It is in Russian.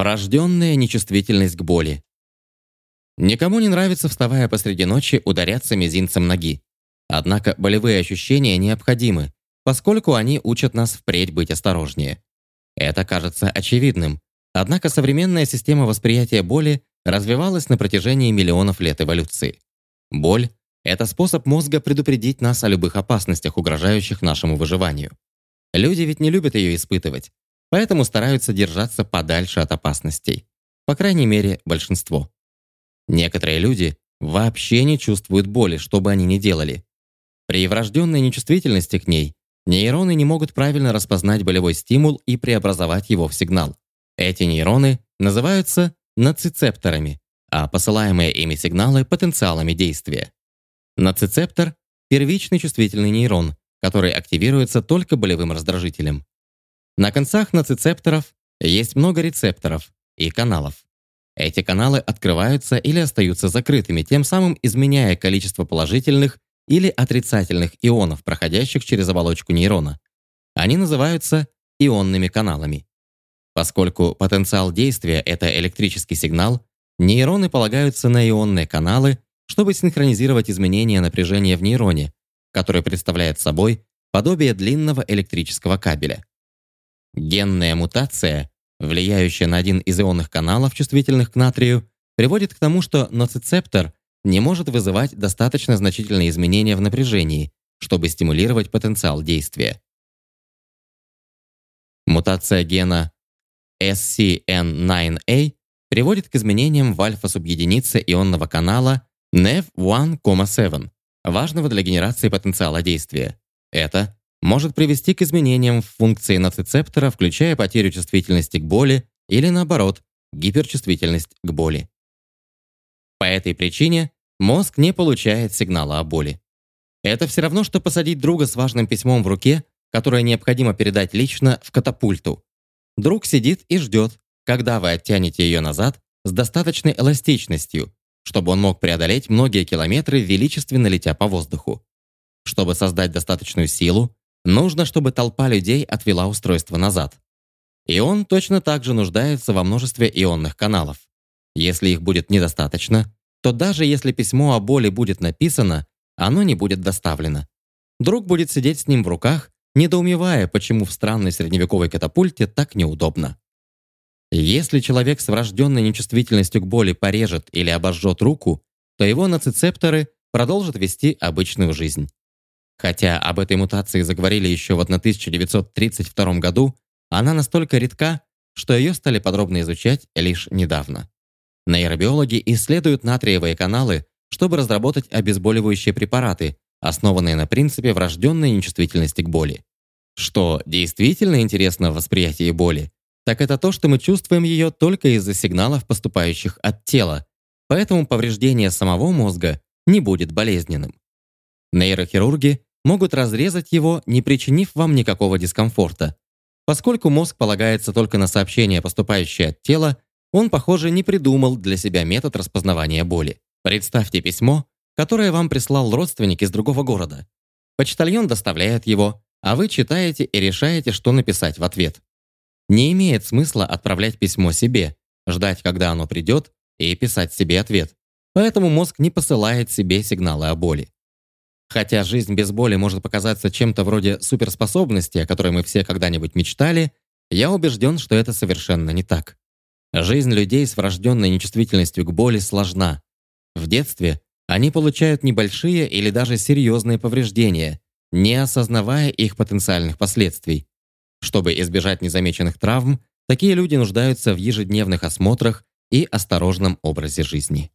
Врожденная нечувствительность к боли. Никому не нравится, вставая посреди ночи, ударяться мизинцем ноги. Однако болевые ощущения необходимы, поскольку они учат нас впредь быть осторожнее. Это кажется очевидным, однако современная система восприятия боли развивалась на протяжении миллионов лет эволюции. Боль — это способ мозга предупредить нас о любых опасностях, угрожающих нашему выживанию. Люди ведь не любят ее испытывать, поэтому стараются держаться подальше от опасностей. По крайней мере, большинство. Некоторые люди вообще не чувствуют боли, что бы они ни делали. При врожденной нечувствительности к ней нейроны не могут правильно распознать болевой стимул и преобразовать его в сигнал. Эти нейроны называются нацицепторами, а посылаемые ими сигналы — потенциалами действия. Нацицептор — первичный чувствительный нейрон, который активируется только болевым раздражителем. На концах нацицепторов есть много рецепторов и каналов. Эти каналы открываются или остаются закрытыми, тем самым изменяя количество положительных или отрицательных ионов, проходящих через оболочку нейрона. Они называются ионными каналами. Поскольку потенциал действия — это электрический сигнал, нейроны полагаются на ионные каналы, чтобы синхронизировать изменения напряжения в нейроне, который представляет собой подобие длинного электрического кабеля. Генная мутация, влияющая на один из ионных каналов, чувствительных к натрию, приводит к тому, что ноцицептор не может вызывать достаточно значительные изменения в напряжении, чтобы стимулировать потенциал действия. Мутация гена SCN9A приводит к изменениям в альфа-субъединице ионного канала NEV1,7, важного для генерации потенциала действия. Это может привести к изменениям в функции ноцицептора, включая потерю чувствительности к боли или, наоборот, гиперчувствительность к боли. По этой причине мозг не получает сигнала о боли. Это все равно, что посадить друга с важным письмом в руке, которое необходимо передать лично, в катапульту. Друг сидит и ждет, когда вы оттянете ее назад с достаточной эластичностью, чтобы он мог преодолеть многие километры, величественно летя по воздуху. Чтобы создать достаточную силу, Нужно, чтобы толпа людей отвела устройство назад. И он точно так же нуждается во множестве ионных каналов. Если их будет недостаточно, то даже если письмо о боли будет написано, оно не будет доставлено. Друг будет сидеть с ним в руках, недоумевая, почему в странной средневековой катапульте так неудобно. Если человек с врожденной нечувствительностью к боли порежет или обожжет руку, то его нацицепторы продолжат вести обычную жизнь. Хотя об этой мутации заговорили еще в 1932 году, она настолько редка, что ее стали подробно изучать лишь недавно. Нейробиологи исследуют натриевые каналы, чтобы разработать обезболивающие препараты, основанные на принципе врожденной нечувствительности к боли. Что действительно интересно в восприятии боли, так это то, что мы чувствуем ее только из-за сигналов, поступающих от тела, поэтому повреждение самого мозга не будет болезненным. Нейрохирурги могут разрезать его, не причинив вам никакого дискомфорта. Поскольку мозг полагается только на сообщения, поступающие от тела, он, похоже, не придумал для себя метод распознавания боли. Представьте письмо, которое вам прислал родственник из другого города. Почтальон доставляет его, а вы читаете и решаете, что написать в ответ. Не имеет смысла отправлять письмо себе, ждать, когда оно придет, и писать себе ответ. Поэтому мозг не посылает себе сигналы о боли. Хотя жизнь без боли может показаться чем-то вроде суперспособности, о которой мы все когда-нибудь мечтали, я убежден, что это совершенно не так. Жизнь людей с врожденной нечувствительностью к боли сложна. В детстве они получают небольшие или даже серьезные повреждения, не осознавая их потенциальных последствий. Чтобы избежать незамеченных травм, такие люди нуждаются в ежедневных осмотрах и осторожном образе жизни.